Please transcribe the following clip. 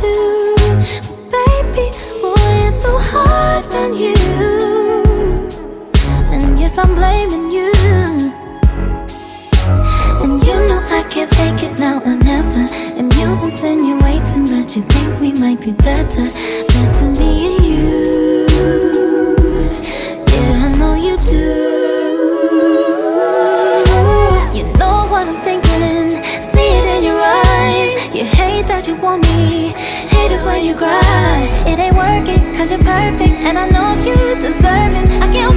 do. Baby, boy, it's so hard on you. And yes, I'm blaming you. And you know I can't fake it now or never. And you insinuating that you think we might be better. Better me and you. Yeah, I know you do. You know what I'm thinking. See it in your eyes. You hate that you want me. When you cry. It ain't working, cause you're perfect. And I know you deserve it. I can't.